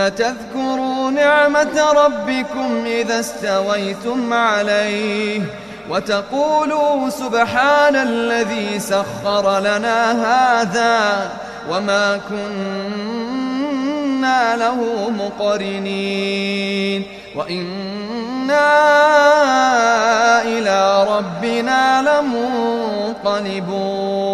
تذكروا نعمة ربكم إذا استويتم عليه وتقولوا سبحان الذي سخر لنا هذا وما كنا له مقرنين وإنا إلى ربنا لمنقلبون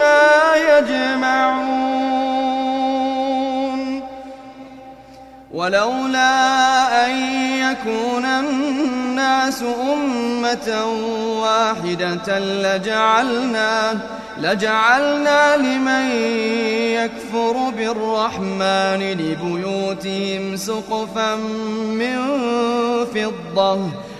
مما يجمعون. ولولا أن يكون الناس أمة واحدة لجعلنا لجعلنا لمن يكفر بالرحمن لبيوتهم سقفا من فضة.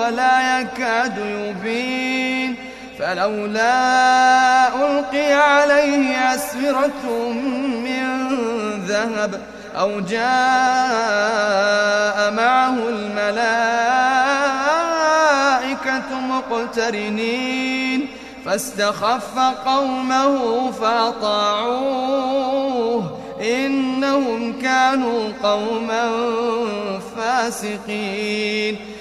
ولا يكاد يبين فلولا ألقي عليه أسورة من ذهب أو جاء معه الملائكة مقترنين فاستخف قومه فأطاعوه إنهم كانوا قوما فاسقين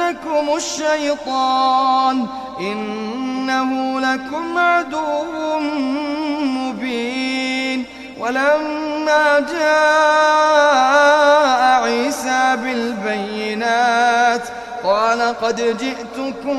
يصدنكم الشيطان إنه لكم عدو مبين ولما جاء عيسى بالبينات قال قد جئتكم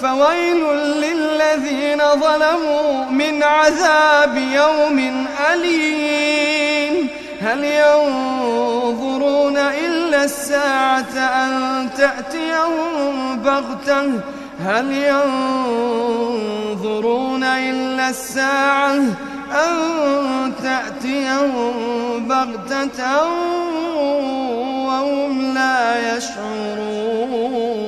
فويل للذين ظلموا من عذاب يوم أليم. هل ينظرون إلا الساعة أن تأتيهم بغتة؟ هل ينظرون إلا الساعة أن تأتيهم بغتة وهم لا يشعرون؟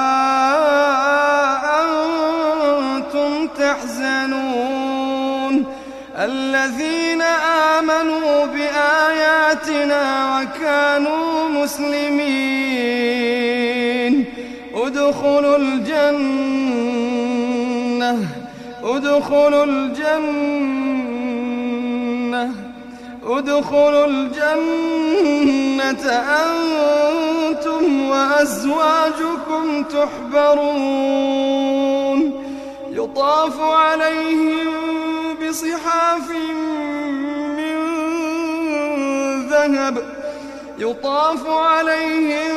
الذين آمنوا بآياتنا وكانوا مسلمين. ادخلوا الجنة ادخلوا الجنة ادخلوا الجنة. أنتم وأزواجكم تحبرون. يطاف عليهم بصحاف من ذهب يطاف عليهم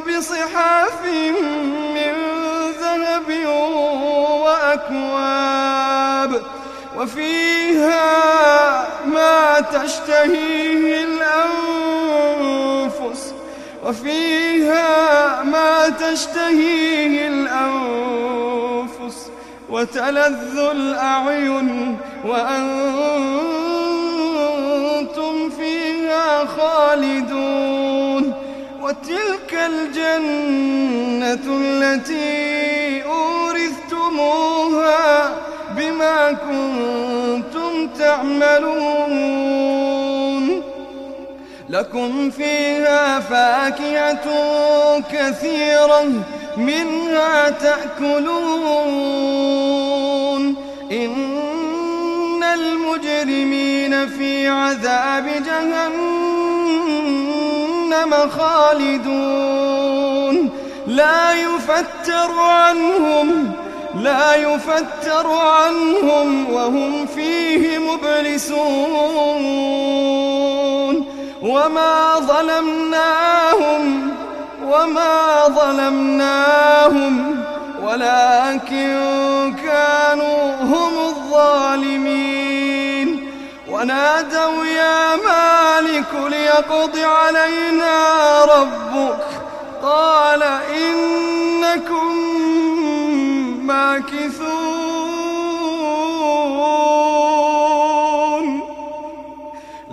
بصحاف من ذهب وأكواب وفيها ما تشتهيه الأنفس وفيها ما تشتهيه الأنفس وتلذ الأعين وأنتم فيها خالدون وتلك الجنة التي أورثتموها بما كنتم تعملون لكم فيها فاكهة كثيرة منها تأكلون. إن المجرمين في عذاب جهنم خالدون. لا يفتر عنهم لا يفتر عنهم وهم فيه مبلسون. وما ظلمناهم وما ظلمناهم ولكن كانوا هم الظالمين. ونادوا يا مالك ليقض علينا ربك. قال إنكم ماكثون.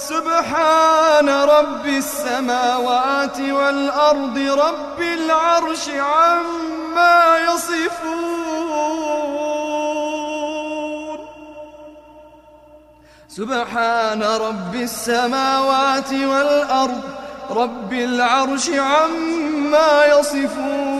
سبحان رب السماوات والأرض رب العرش عما يصفون. سبحان رب السماوات والأرض رب العرش عما يصفون.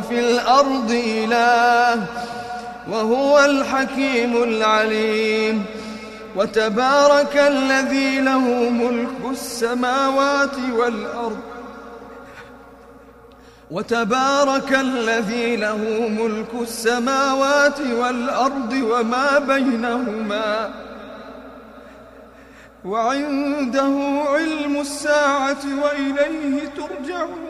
وفي الأرض إله وهو الحكيم العليم وتبارك الذي له ملك السماوات والأرض وتبارك الذي له ملك السماوات والأرض وما بينهما وعنده علم الساعة وإليه ترجعون